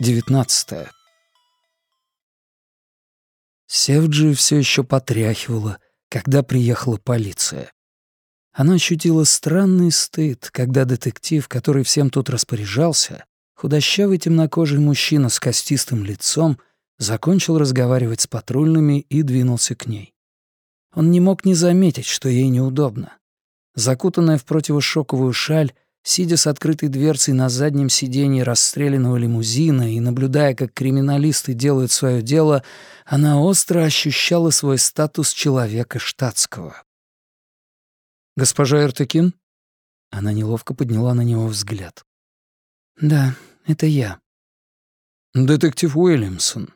Глава 19 Севджи все еще потряхивала, когда приехала полиция. Она ощутила странный стыд, когда детектив, который всем тут распоряжался, худощавый темнокожий мужчина с костистым лицом, закончил разговаривать с патрульными и двинулся к ней. Он не мог не заметить, что ей неудобно. Закутанная в противошоковую шаль, Сидя с открытой дверцей на заднем сиденье расстрелянного лимузина и наблюдая, как криминалисты делают свое дело, она остро ощущала свой статус человека штатского. «Госпожа Эртекин?» Она неловко подняла на него взгляд. «Да, это я». «Детектив Уильямсон».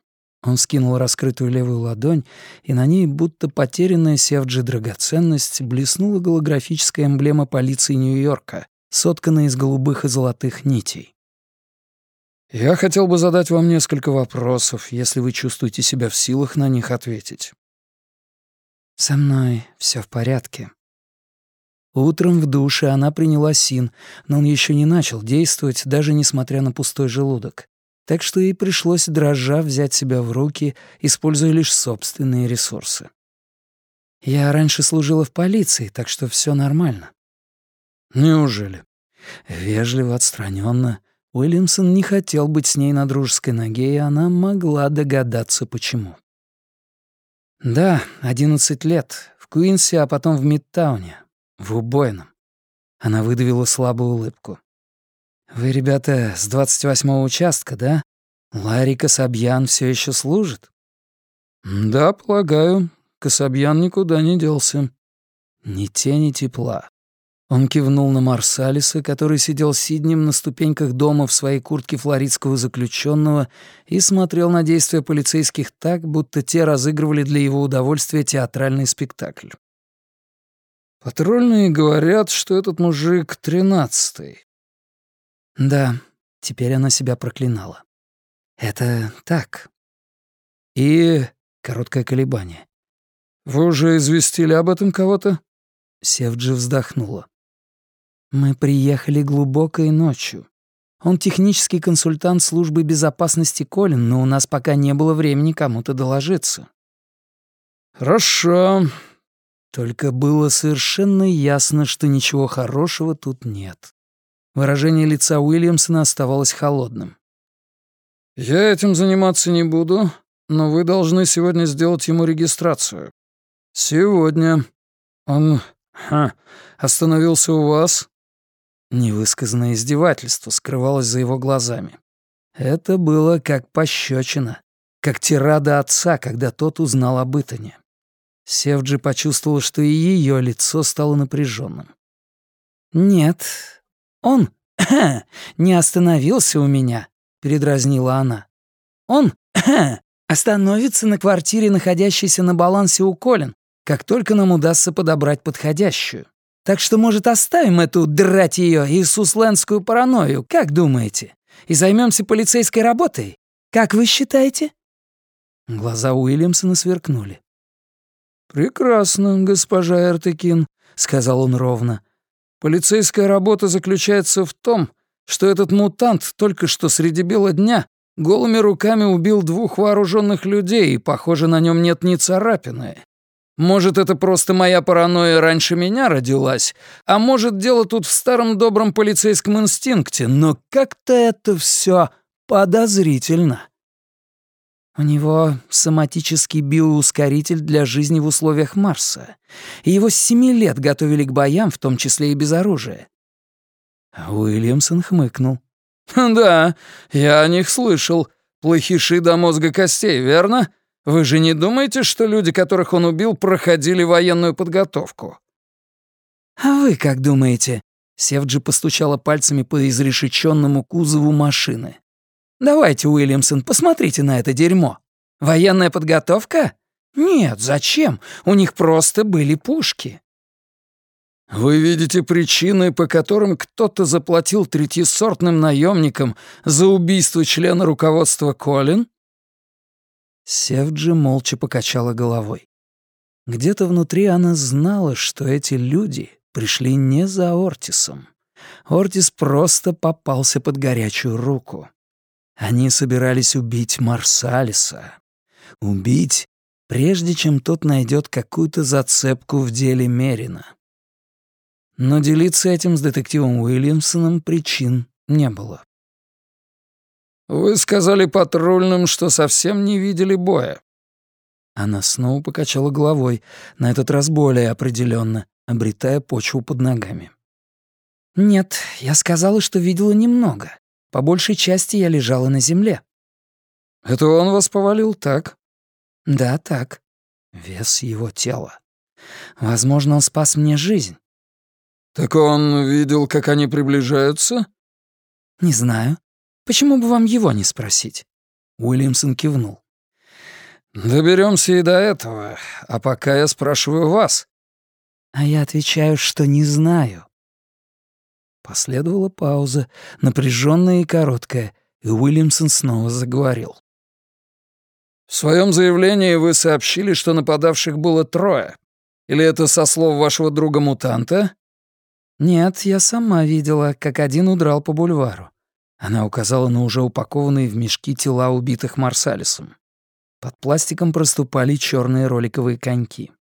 Он скинул раскрытую левую ладонь, и на ней, будто потерянная Севджи драгоценность, блеснула голографическая эмблема полиции Нью-Йорка, сотканные из голубых и золотых нитей. «Я хотел бы задать вам несколько вопросов, если вы чувствуете себя в силах на них ответить». «Со мной все в порядке». Утром в душе она приняла син, но он еще не начал действовать, даже несмотря на пустой желудок. Так что ей пришлось, дрожа, взять себя в руки, используя лишь собственные ресурсы. «Я раньше служила в полиции, так что все нормально. Неужели? Вежливо, отстраненно. Уильямсон не хотел быть с ней на дружеской ноге, и она могла догадаться, почему. Да, одиннадцать лет. В Куинсе, а потом в Мидтауне. В убойном. Она выдавила слабую улыбку. «Вы, ребята, с 28-го участка, да? Ларри Касабьян все еще служит?» «Да, полагаю. Касабьян никуда не делся». Ни тени тепла. Он кивнул на Марсалиса, который сидел сиднем на ступеньках дома в своей куртке флоридского заключенного и смотрел на действия полицейских так, будто те разыгрывали для его удовольствия театральный спектакль. «Патрульные говорят, что этот мужик тринадцатый». Да, теперь она себя проклинала. Это так. И короткое колебание. «Вы уже известили об этом кого-то?» Севджи вздохнула. Мы приехали глубокой ночью. Он технический консультант службы безопасности Колин, но у нас пока не было времени кому-то доложиться. Хорошо. Только было совершенно ясно, что ничего хорошего тут нет. Выражение лица Уильямсона оставалось холодным. «Я этим заниматься не буду, но вы должны сегодня сделать ему регистрацию. Сегодня. Он ха, остановился у вас, Невысказанное издевательство скрывалось за его глазами. Это было как пощечина, как тирада отца, когда тот узнал об Итане. Севджи почувствовал, что и ее лицо стало напряженным. «Нет, он не остановился у меня», — передразнила она. «Он остановится на квартире, находящейся на балансе у Колин, как только нам удастся подобрать подходящую. Так что, может, оставим эту драть ее иисуслендскую паранойю, как думаете? И займемся полицейской работой? Как вы считаете?» Глаза Уильямсона сверкнули. «Прекрасно, госпожа Эртекин», — сказал он ровно. «Полицейская работа заключается в том, что этот мутант только что среди бела дня голыми руками убил двух вооруженных людей, и, похоже, на нем нет ни царапины. Может, это просто моя паранойя раньше меня родилась, а может, дело тут в старом добром полицейском инстинкте, но как-то это все подозрительно. У него соматический биоускоритель для жизни в условиях Марса, и его с семи лет готовили к боям, в том числе и без оружия. Уильямсон хмыкнул. «Да, я о них слышал. Плохиши до мозга костей, верно? Вы же не думаете, что люди, которых он убил, проходили военную подготовку?» «А вы как думаете?» Севджи постучала пальцами по изрешеченному кузову машины. «Давайте, Уильямсон, посмотрите на это дерьмо. Военная подготовка? Нет, зачем? У них просто были пушки». «Вы видите причины, по которым кто-то заплатил третьесортным наемникам за убийство члена руководства Колин?» Севджи молча покачала головой. Где-то внутри она знала, что эти люди пришли не за Ортисом. Ортис просто попался под горячую руку. Они собирались убить Марсалиса. Убить, прежде чем тот найдет какую-то зацепку в деле Мерина. Но делиться этим с детективом Уильямсоном причин не было. «Вы сказали патрульным, что совсем не видели боя». Она снова покачала головой, на этот раз более определенно, обретая почву под ногами. «Нет, я сказала, что видела немного. По большей части я лежала на земле». «Это он вас повалил так?» «Да, так. Вес его тела. Возможно, он спас мне жизнь». «Так он видел, как они приближаются?» «Не знаю. Почему бы вам его не спросить?» Уильямсон кивнул. Доберемся и до этого, а пока я спрашиваю вас». А я отвечаю, что не знаю. Последовала пауза, напряженная и короткая, и Уильямсон снова заговорил. «В своем заявлении вы сообщили, что нападавших было трое. Или это со слов вашего друга-мутанта?» «Нет, я сама видела, как один удрал по бульвару». Она указала на уже упакованные в мешки тела убитых Марсалисом. Под пластиком проступали черные роликовые коньки.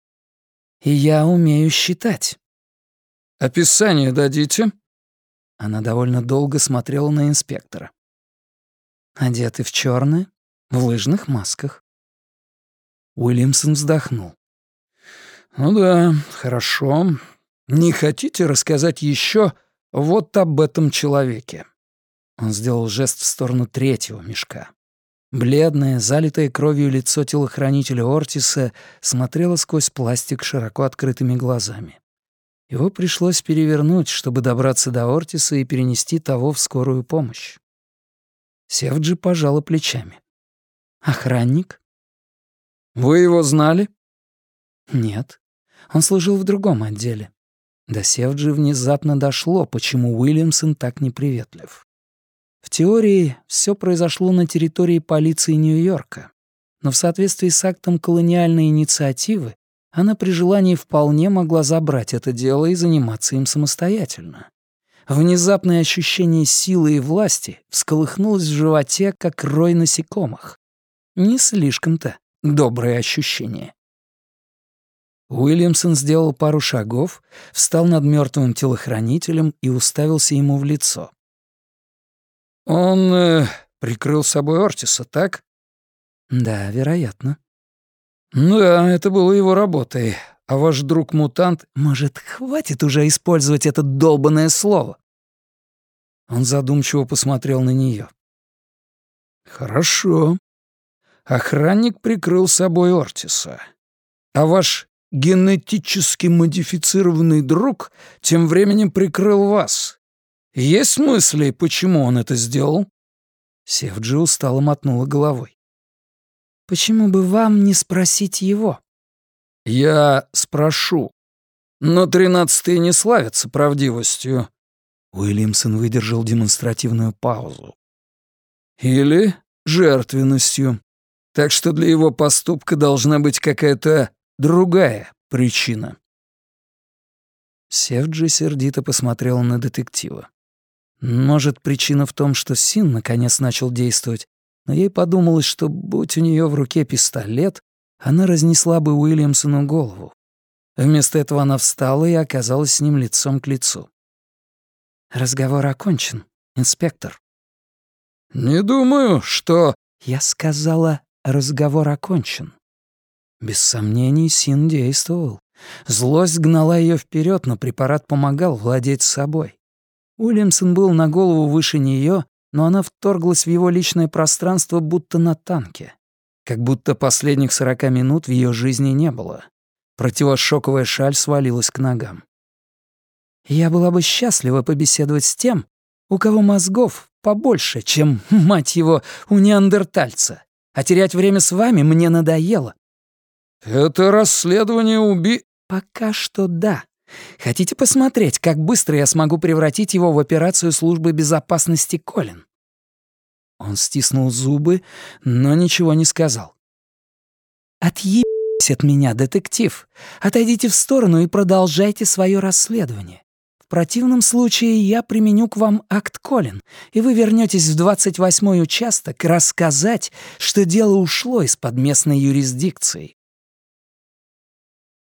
«И я умею считать». «Описание дадите?» Она довольно долго смотрела на инспектора. Одеты в черное, в лыжных масках. Уильямсон вздохнул. «Ну да, хорошо. Не хотите рассказать еще вот об этом человеке?» Он сделал жест в сторону третьего мешка. Бледное, залитое кровью лицо телохранителя Ортиса смотрело сквозь пластик широко открытыми глазами. Его пришлось перевернуть, чтобы добраться до Ортиса и перенести того в скорую помощь. Севджи пожала плечами. «Охранник?» «Вы его знали?» «Нет. Он служил в другом отделе». До Севджи внезапно дошло, почему Уильямсон так неприветлив. В теории все произошло на территории полиции Нью-Йорка, но в соответствии с актом колониальной инициативы она при желании вполне могла забрать это дело и заниматься им самостоятельно. Внезапное ощущение силы и власти всколыхнулось в животе, как рой насекомых. Не слишком-то доброе ощущение. Уильямсон сделал пару шагов, встал над мертвым телохранителем и уставился ему в лицо. «Он э, прикрыл собой Ортиса, так?» «Да, вероятно». Ну «Да, это было его работой. А ваш друг-мутант...» «Может, хватит уже использовать это долбанное слово?» Он задумчиво посмотрел на нее. «Хорошо. Охранник прикрыл собой Ортиса. А ваш генетически модифицированный друг тем временем прикрыл вас. Есть мысли, почему он это сделал?» Севджи устало мотнула головой. Почему бы вам не спросить его? Я спрошу. Но тринадцатые не славятся правдивостью. Уильямсон выдержал демонстративную паузу. Или жертвенностью. Так что для его поступка должна быть какая-то другая причина. Севджи сердито посмотрел на детектива. Может, причина в том, что Син наконец начал действовать, но ей подумалось, что, будь у нее в руке пистолет, она разнесла бы Уильямсону голову. Вместо этого она встала и оказалась с ним лицом к лицу. «Разговор окончен, инспектор». «Не думаю, что...» Я сказала, разговор окончен. Без сомнений, Син действовал. Злость гнала ее вперед, но препарат помогал владеть собой. Уильямсон был на голову выше нее, но она вторглась в его личное пространство будто на танке. Как будто последних сорока минут в ее жизни не было. Противошоковая шаль свалилась к ногам. «Я была бы счастлива побеседовать с тем, у кого мозгов побольше, чем, мать его, у неандертальца. А терять время с вами мне надоело». «Это расследование уби...» «Пока что да. Хотите посмотреть, как быстро я смогу превратить его в операцию службы безопасности Колин?» Он стиснул зубы, но ничего не сказал. «Отъебись от меня, детектив. Отойдите в сторону и продолжайте свое расследование. В противном случае я применю к вам акт Колин, и вы вернетесь в 28-й участок рассказать, что дело ушло из-под местной юрисдикции».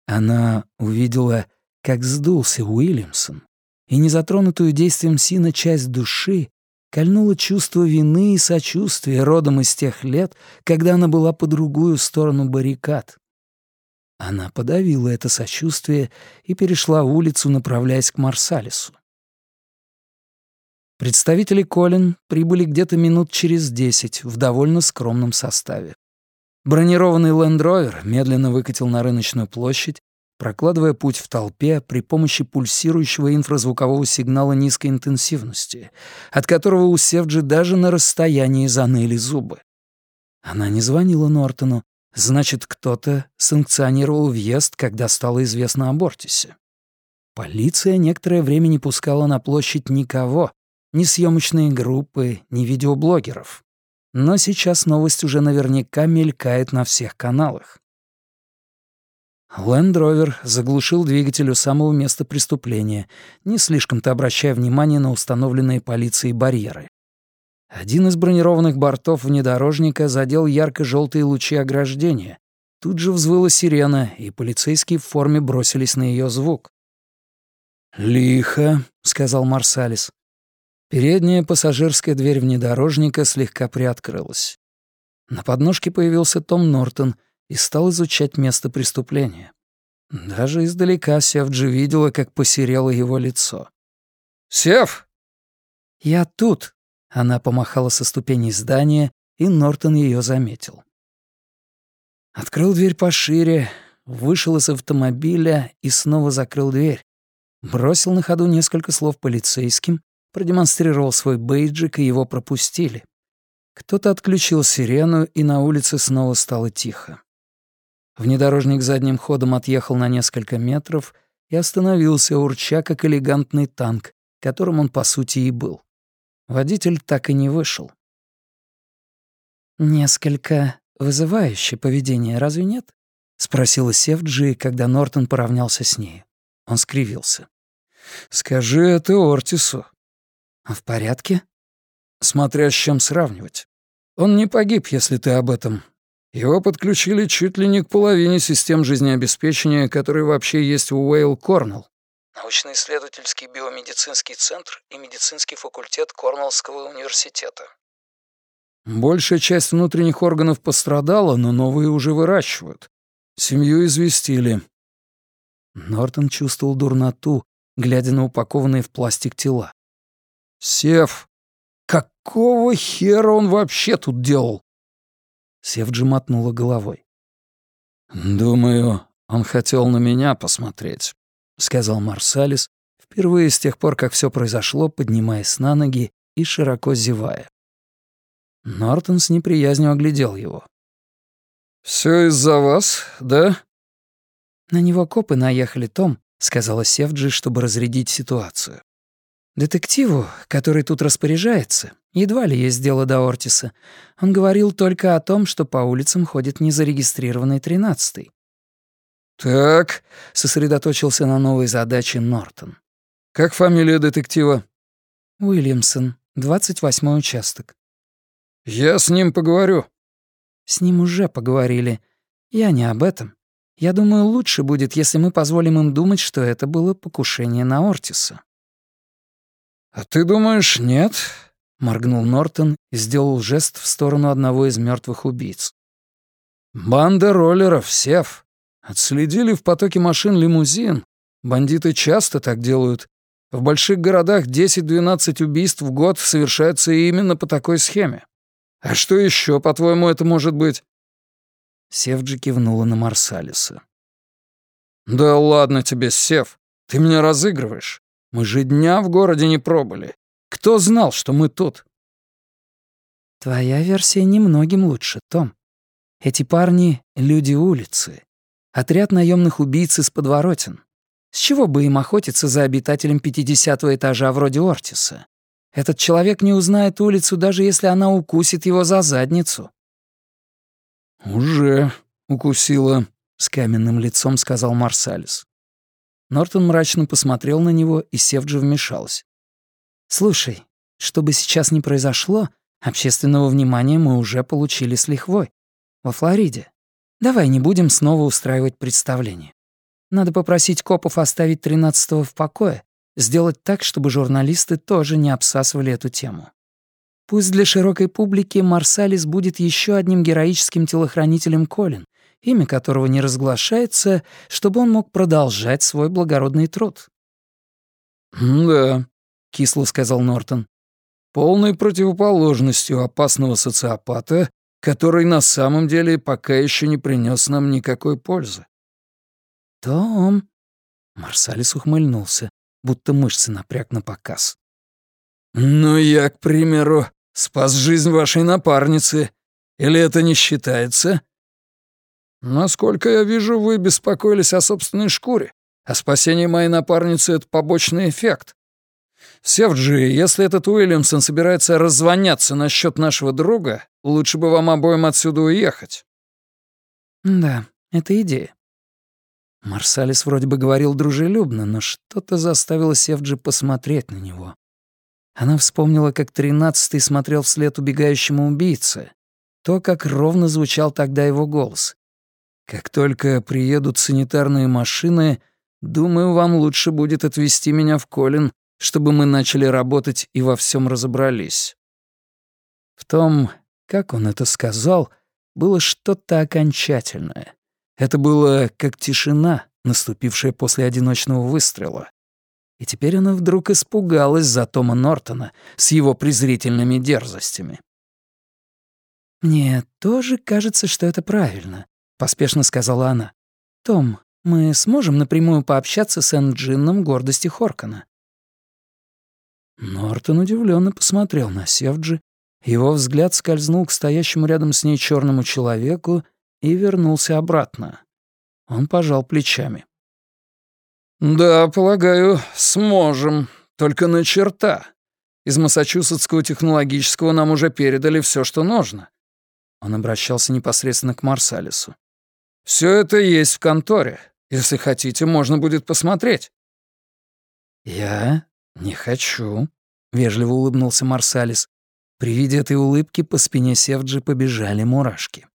Она увидела, как сдулся Уильямсон, и незатронутую действием Сина часть души кольнуло чувство вины и сочувствия родом из тех лет, когда она была по другую сторону баррикад. Она подавила это сочувствие и перешла улицу, направляясь к Марсалису. Представители Колин прибыли где-то минут через десять в довольно скромном составе. Бронированный Лендровер медленно выкатил на рыночную площадь, прокладывая путь в толпе при помощи пульсирующего инфразвукового сигнала низкой интенсивности, от которого у Севджи даже на расстоянии заныли зубы. Она не звонила Нортону, Значит, кто-то санкционировал въезд, когда стало известно о Бортисе. Полиция некоторое время не пускала на площадь никого, ни съемочные группы, ни видеоблогеров. Но сейчас новость уже наверняка мелькает на всех каналах. Лендровер заглушил двигатель у самого места преступления, не слишком-то обращая внимание на установленные полицией барьеры. Один из бронированных бортов внедорожника задел ярко-желтые лучи ограждения. Тут же взвыла сирена, и полицейские в форме бросились на ее звук. «Лихо», — сказал Марсалис. Передняя пассажирская дверь внедорожника слегка приоткрылась. На подножке появился Том Нортон и стал изучать место преступления. Даже издалека Севджи видела, как посерело его лицо. «Сев!» «Я тут», она помахала со ступеней здания, и Нортон ее заметил. Открыл дверь пошире, вышел из автомобиля и снова закрыл дверь. Бросил на ходу несколько слов полицейским, продемонстрировал свой бейджик, и его пропустили. Кто-то отключил сирену, и на улице снова стало тихо. Внедорожник задним ходом отъехал на несколько метров и остановился, урча, как элегантный танк, которым он, по сути, и был. Водитель так и не вышел. «Несколько вызывающее поведение, разве нет?» — спросила Севджи, когда Нортон поравнялся с ней. Он скривился. «Скажи это Ортису». «В порядке?» «Смотря с чем сравнивать. Он не погиб, если ты об этом. Его подключили чуть ли не к половине систем жизнеобеспечения, которые вообще есть у Уэйл Корнелл научно-исследовательский биомедицинский центр и медицинский факультет Корнеллского университета. Большая часть внутренних органов пострадала, но новые уже выращивают. Семью известили. Нортон чувствовал дурноту, глядя на упакованные в пластик тела. «Сев, какого хера он вообще тут делал?» Севджи мотнула головой. «Думаю, он хотел на меня посмотреть. — сказал Марсалис, впервые с тех пор, как все произошло, поднимаясь на ноги и широко зевая. Нортон с неприязнью оглядел его. Все из-за вас, да?» «На него копы наехали, Том», — сказала Севджи, чтобы разрядить ситуацию. «Детективу, который тут распоряжается, едва ли есть дело до Ортиса. Он говорил только о том, что по улицам ходит незарегистрированный тринадцатый. «Так», — сосредоточился на новой задаче Нортон. «Как фамилия детектива?» «Уильямсон, 28-й участок». «Я с ним поговорю». «С ним уже поговорили. Я не об этом. Я думаю, лучше будет, если мы позволим им думать, что это было покушение на Ортиса». «А ты думаешь, нет?» — моргнул Нортон и сделал жест в сторону одного из мертвых убийц. «Банда роллеров, Сев. Отследили в потоке машин лимузин. Бандиты часто так делают. В больших городах 10-12 убийств в год совершаются именно по такой схеме. А что еще, по-твоему, это может быть?» Севджи кивнула на Марсалиса. «Да ладно тебе, Сев, ты меня разыгрываешь. Мы же дня в городе не пробыли. Кто знал, что мы тут?» «Твоя версия немногим лучше, Том. Эти парни — люди улицы. Отряд наемных убийц из подворотен. С чего бы им охотиться за обитателем 50-го этажа вроде Ортиса? Этот человек не узнает улицу, даже если она укусит его за задницу. «Уже укусила», — с каменным лицом сказал Марсалис. Нортон мрачно посмотрел на него, и Севджи вмешалась. «Слушай, что бы сейчас ни произошло, общественного внимания мы уже получили с лихвой. Во Флориде. Давай не будем снова устраивать представление. Надо попросить копов оставить тринадцатого в покое, сделать так, чтобы журналисты тоже не обсасывали эту тему. Пусть для широкой публики Марсалис будет еще одним героическим телохранителем Колин, имя которого не разглашается, чтобы он мог продолжать свой благородный труд. «Да», — кисло сказал Нортон, — «полной противоположностью опасного социопата, который на самом деле пока еще не принес нам никакой пользы». «Том», — Марсалис ухмыльнулся, будто мышцы напряг на показ. «Ну, я, к примеру, спас жизнь вашей напарницы. Или это не считается?» «Насколько я вижу, вы беспокоились о собственной шкуре, а спасение моей напарницы — это побочный эффект. Севджи, если этот Уильямсон собирается раззвоняться насчет нашего друга, лучше бы вам обоим отсюда уехать». «Да, это идея». Марсалис вроде бы говорил дружелюбно, но что-то заставило Севджи посмотреть на него. Она вспомнила, как тринадцатый смотрел вслед убегающему убийце, то, как ровно звучал тогда его голос. Как только приедут санитарные машины, думаю, вам лучше будет отвезти меня в Колин, чтобы мы начали работать и во всем разобрались. В том, как он это сказал, было что-то окончательное. Это было как тишина, наступившая после одиночного выстрела. И теперь она вдруг испугалась за Тома Нортона с его презрительными дерзостями. «Мне тоже кажется, что это правильно», — поспешно сказала она. «Том, мы сможем напрямую пообщаться с Энджином гордости Хоркана». Нортон удивленно посмотрел на Севджи. Его взгляд скользнул к стоящему рядом с ней черному человеку и вернулся обратно. Он пожал плечами. «Да, полагаю, сможем. Только на черта. Из Массачусетского технологического нам уже передали все, что нужно». Он обращался непосредственно к Марсалису. Все это есть в конторе. Если хотите, можно будет посмотреть». «Я не хочу», — вежливо улыбнулся Марсалис. При виде этой улыбки по спине Севджи побежали мурашки.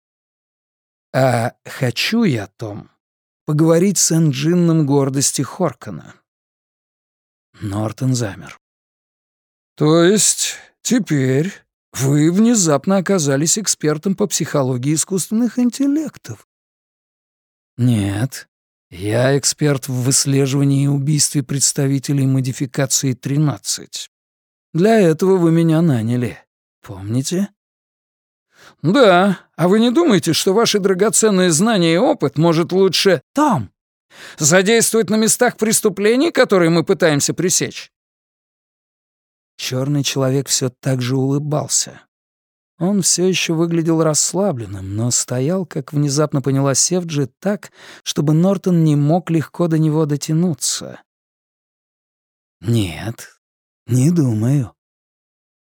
«А хочу я, Том, поговорить с Энджинном гордости Хоркана». Нортон замер. «То есть теперь вы внезапно оказались экспертом по психологии искусственных интеллектов?» «Нет, я эксперт в выслеживании и убийстве представителей модификации 13. Для этого вы меня наняли. Помните?» «Да, а вы не думаете, что ваши драгоценные знания и опыт может лучше...» «Там!» «Задействовать на местах преступлений, которые мы пытаемся пресечь?» Черный человек все так же улыбался. Он все еще выглядел расслабленным, но стоял, как внезапно поняла Севджи, так, чтобы Нортон не мог легко до него дотянуться. «Нет, не думаю».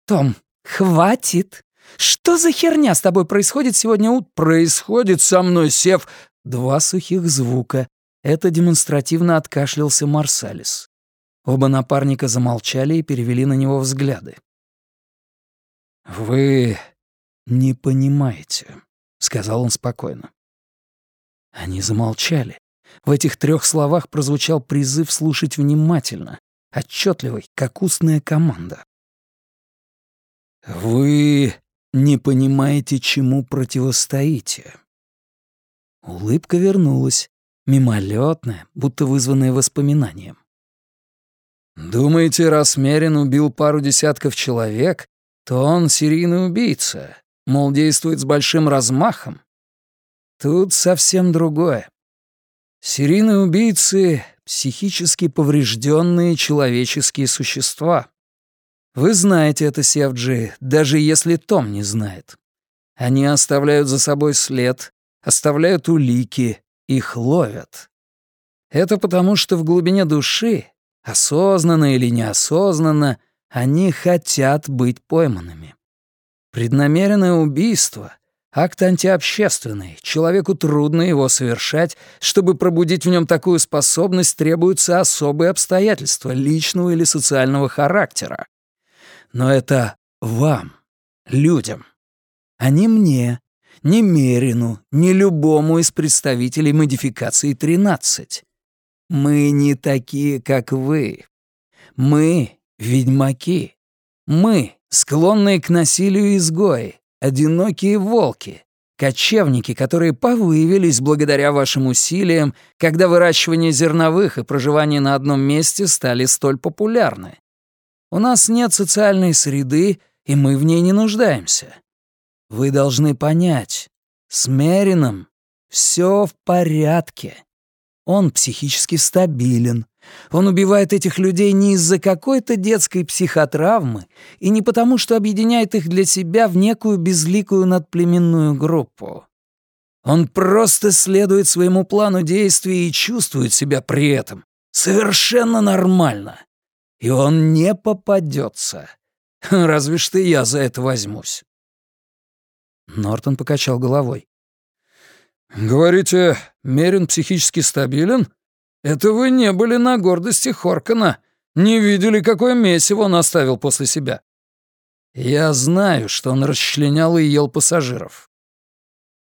«Том, хватит! Что за херня с тобой происходит сегодня ут...» «Происходит со мной, Сев...» Два сухих звука. Это демонстративно откашлялся Марсалис. Оба напарника замолчали и перевели на него взгляды. «Вы «Не понимаете», — сказал он спокойно. Они замолчали. В этих трех словах прозвучал призыв слушать внимательно, отчетливый, как устная команда. «Вы не понимаете, чему противостоите». Улыбка вернулась, мимолетная, будто вызванная воспоминанием. «Думаете, раз Мерин убил пару десятков человек, то он серийный убийца, мол, действует с большим размахом. Тут совсем другое. Серийные убийцы — психически поврежденные человеческие существа. Вы знаете это, Севджи, даже если Том не знает. Они оставляют за собой след, оставляют улики, их ловят. Это потому, что в глубине души, осознанно или неосознанно, они хотят быть пойманными. Преднамеренное убийство, Акт антиобщественный, человеку трудно его совершать, чтобы пробудить в нем такую способность требуются особые обстоятельства личного или социального характера. Но это вам, людям, а не мне, не Мерину, не любому из представителей модификации 13. Мы не такие, как вы. Мы — ведьмаки. Мы — склонные к насилию изгои, одинокие волки, кочевники, которые повывелись благодаря вашим усилиям, когда выращивание зерновых и проживание на одном месте стали столь популярны. У нас нет социальной среды, и мы в ней не нуждаемся. Вы должны понять, с Мерином все в порядке. Он психически стабилен. Он убивает этих людей не из-за какой-то детской психотравмы и не потому, что объединяет их для себя в некую безликую надплеменную группу. Он просто следует своему плану действий и чувствует себя при этом совершенно нормально. И он не попадется. Разве что я за это возьмусь. Нортон покачал головой. «Говорите, Мерин психически стабилен? Это вы не были на гордости Хоркана, не видели, какое месиво он оставил после себя». «Я знаю, что он расчленял и ел пассажиров».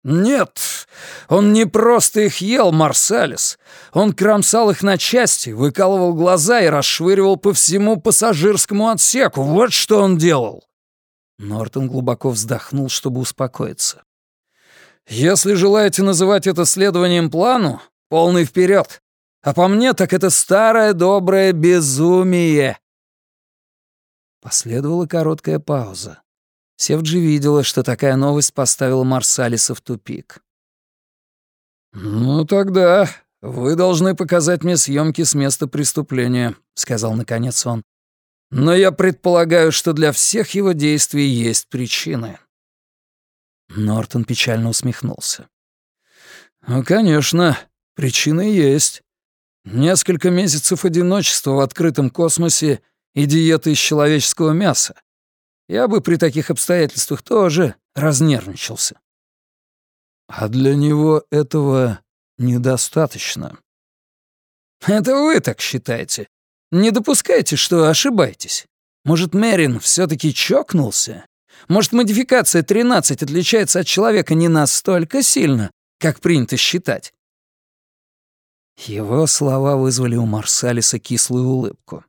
«Нет, он не просто их ел, Марсалис. Он кромсал их на части, выкалывал глаза и расшвыривал по всему пассажирскому отсеку. Вот что он делал». Нортон глубоко вздохнул, чтобы успокоиться. «Если желаете называть это следованием плану, полный вперед. А по мне, так это старое доброе безумие». Последовала короткая пауза. Севджи видела, что такая новость поставила Марсалиса в тупик. «Ну тогда вы должны показать мне съемки с места преступления», — сказал наконец он. Но я предполагаю, что для всех его действий есть причины». Нортон печально усмехнулся. «Ну, конечно, причины есть. Несколько месяцев одиночества в открытом космосе и диета из человеческого мяса. Я бы при таких обстоятельствах тоже разнервничался». «А для него этого недостаточно». «Это вы так считаете. Не допускайте, что ошибаетесь. Может, Мерин все таки чокнулся? Может, модификация 13 отличается от человека не настолько сильно, как принято считать?» Его слова вызвали у Марсалиса кислую улыбку.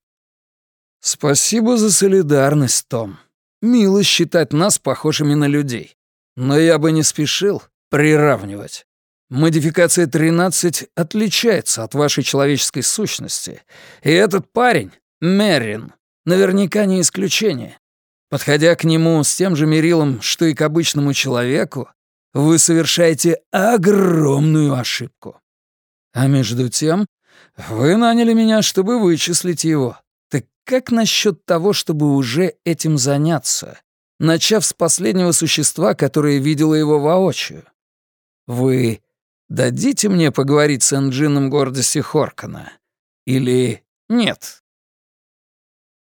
«Спасибо за солидарность, Том. Мило считать нас похожими на людей. Но я бы не спешил приравнивать. Модификация 13 отличается от вашей человеческой сущности. И этот парень, Мерин, наверняка не исключение. Подходя к нему с тем же мерилом, что и к обычному человеку, вы совершаете огромную ошибку. А между тем, вы наняли меня, чтобы вычислить его. Так как насчет того, чтобы уже этим заняться, начав с последнего существа, которое видело его воочию? Вы Дадите мне поговорить с Энджином гордости Хоркана? Или нет?